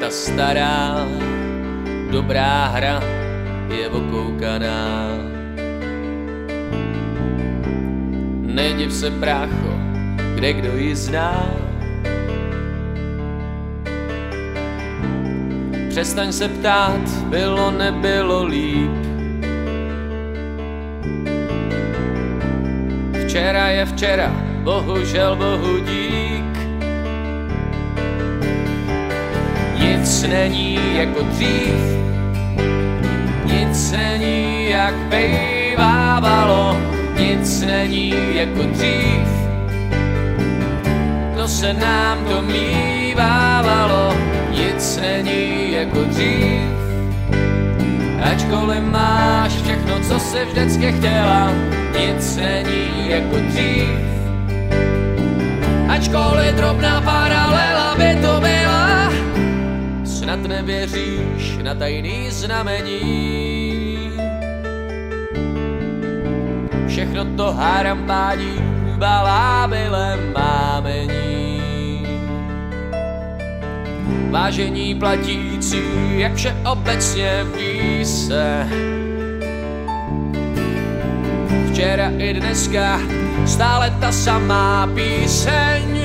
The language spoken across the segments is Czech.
ta stará, dobrá hra je okoukaná. Nediv se brácho, kde kdo ji zná. Přestaň se ptát, bylo nebylo líp. Včera je včera, bohužel bohu dík. Nic není jako dřív, nic není jak bejvávalo, nic není jako dřív. To se nám to mývávalo, nic není jako dřív. Ačkoliv máš všechno, co se vždycky chtěla, nic není jako dřív. Ačkoliv drobná paralela nevěříš na tajný znamení. Všechno to harambání balábilem mámení. Vážení platící, jak vše obecně ví se. Včera i dneska stále ta samá píseň.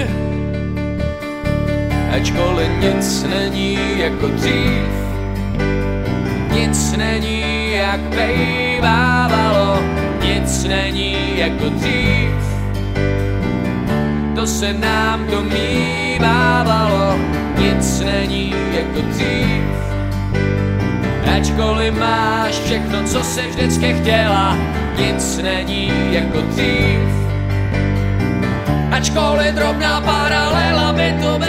Ačkoliv nic není jako dřív, nic není jak bejvávalo, nic není jako dřív. To se nám to mývávalo, nic není jako dřív. Ačkoliv máš všechno, co se vždycky chtěla, nic není jako dřív. Ačkoliv drobná paralela by to